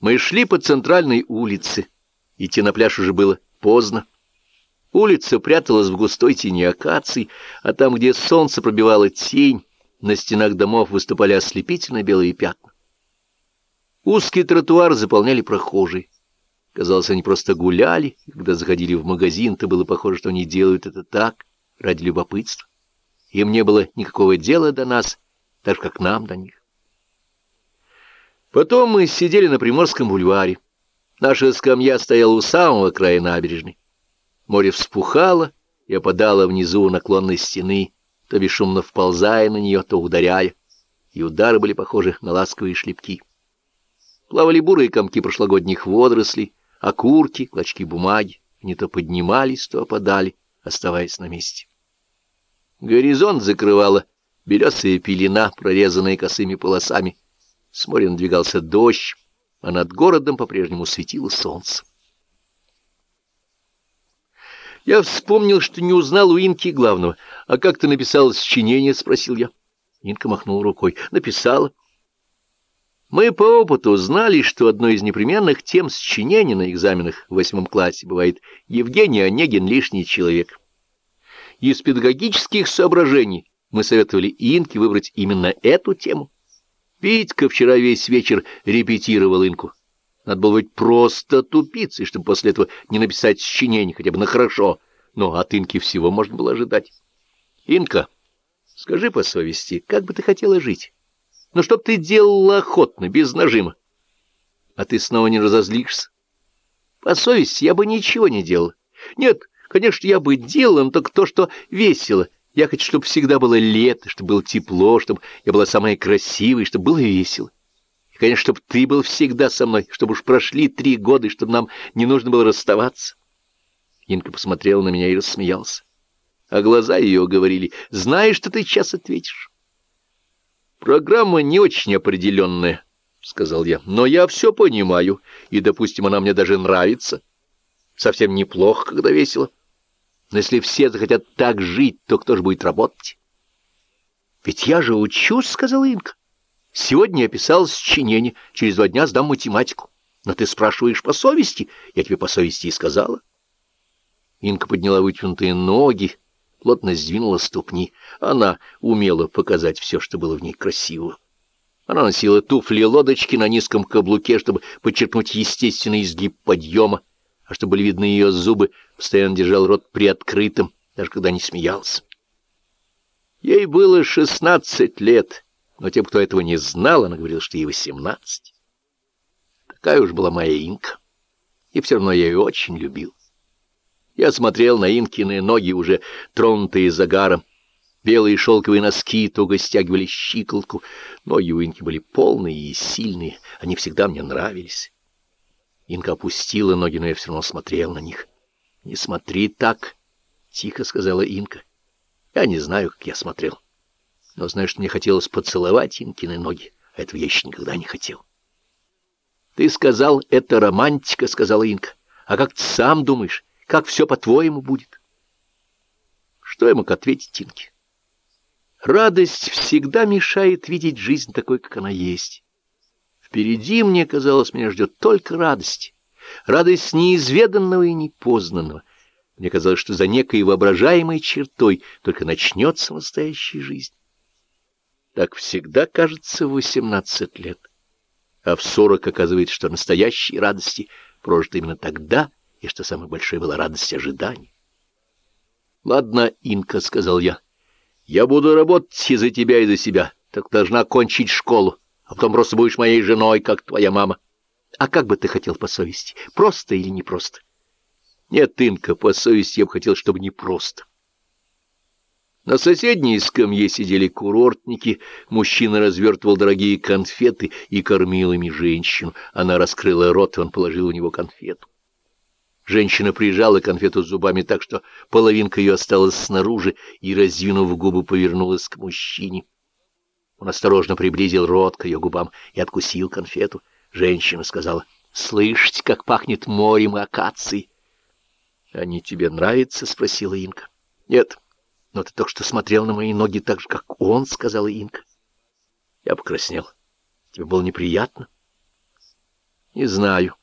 Мы шли по центральной улице. Идти на пляж уже было поздно. Улица пряталась в густой тени акаций, а там, где солнце пробивало тень, на стенах домов выступали ослепительно белые пятна. Узкий тротуар заполняли прохожие. Казалось, они просто гуляли, когда заходили в магазин, то было похоже, что они делают это так, ради любопытства. Им не было никакого дела до нас, так же, как нам до них. Потом мы сидели на Приморском бульваре. Наша скамья стояла у самого края набережной. Море вспухало и опадало внизу наклонной стены, то бесшумно вползая на нее, то ударяя, и удары были похожи на ласковые шлепки. Плавали бурые комки прошлогодних водорослей, окурки, клочки бумаги. Они то поднимались, то опадали, оставаясь на месте. Горизонт закрывала белесая пелена, прорезанная косыми полосами. С моря надвигался дождь, а над городом по-прежнему светило солнце. Я вспомнил, что не узнал у Инки главного. «А как ты написала сочинение?» — спросил я. Инка махнула рукой. «Написала». Мы по опыту знали, что одной из непременных тем сочинения на экзаменах в восьмом классе бывает «Евгений Онегин – лишний человек». Из педагогических соображений мы советовали Инке выбрать именно эту тему. Витька вчера весь вечер репетировал Инку. Надо было быть просто тупицей, чтобы после этого не написать сочинение хотя бы на хорошо. Но от Инки всего можно было ожидать. Инка, скажи по совести, как бы ты хотела жить? Ну, чтоб ты делала охотно, без нажима. А ты снова не разозлишься? По совести я бы ничего не делал. Нет, конечно, я бы делал, но только то, что весело. Я хочу, чтобы всегда было лето, чтобы было тепло, чтобы я была самая красивая, чтобы было весело. И, конечно, чтобы ты был всегда со мной, чтобы уж прошли три года, и чтобы нам не нужно было расставаться. Инка посмотрела на меня и рассмеялся. А глаза ее говорили, знаешь, что ты сейчас ответишь. «Программа не очень определенная», — сказал я, — «но я все понимаю, и, допустим, она мне даже нравится. Совсем неплохо, когда весело. Но если все захотят так жить, то кто же будет работать?» «Ведь я же учусь», — сказала Инка. «Сегодня я писал сочинение, через два дня сдам математику. Но ты спрашиваешь по совести, я тебе по совести и сказала». Инка подняла вытянутые ноги, плотно сдвинула ступни. Она умела показать все, что было в ней красивого. Она носила туфли-лодочки на низком каблуке, чтобы подчеркнуть естественный изгиб подъема, а чтобы были видны ее зубы, постоянно держал рот приоткрытым, даже когда не смеялся. Ей было шестнадцать лет, но тем, кто этого не знал, она говорила, что ей восемнадцать. Такая уж была моя Инка, и все равно я ее очень любил. Я смотрел на Инкины ноги, уже тронутые загаром. Белые шелковые носки туго стягивали щиколотку. Ноги у Инки были полные и сильные. Они всегда мне нравились. Инка опустила ноги, но я все равно смотрел на них. — Не смотри так, — тихо сказала Инка. Я не знаю, как я смотрел. Но что мне хотелось поцеловать Инкины ноги, а этого я еще никогда не хотел. — Ты сказал, это романтика, — сказала Инка. — А как ты сам думаешь? Как все, по-твоему, будет? Что я мог ответить Тинке? Радость всегда мешает видеть жизнь такой, как она есть. Впереди, мне казалось, меня ждет только радость. Радость неизведанного и непознанного. Мне казалось, что за некой воображаемой чертой только начнется настоящая жизнь. Так всегда кажется в восемнадцать лет. А в сорок оказывается, что настоящие радости прожиты именно тогда, и, что самое большое, была радость ожидания. «Ладно, Инка», — сказал я, — «я буду работать и за тебя, и за себя, так должна кончить школу, а потом просто будешь моей женой, как твоя мама. А как бы ты хотел по совести, просто или не просто?» «Нет, Инка, по совести я бы хотел, чтобы не просто». На соседней скамье сидели курортники, мужчина развертывал дорогие конфеты и кормил ими женщину. Она раскрыла рот, он положил у него конфету. Женщина прижала конфету зубами так, что половинка ее осталась снаружи и, раздвинув губы, повернулась к мужчине. Он осторожно приблизил рот к ее губам и откусил конфету. Женщина сказала, «Слышите, как пахнет морем и акацией?» «Они тебе нравятся?» — спросила Инка. «Нет, но ты только что смотрел на мои ноги так же, как он», — сказала Инка. Я покраснел. «Тебе было неприятно?» Не знаю.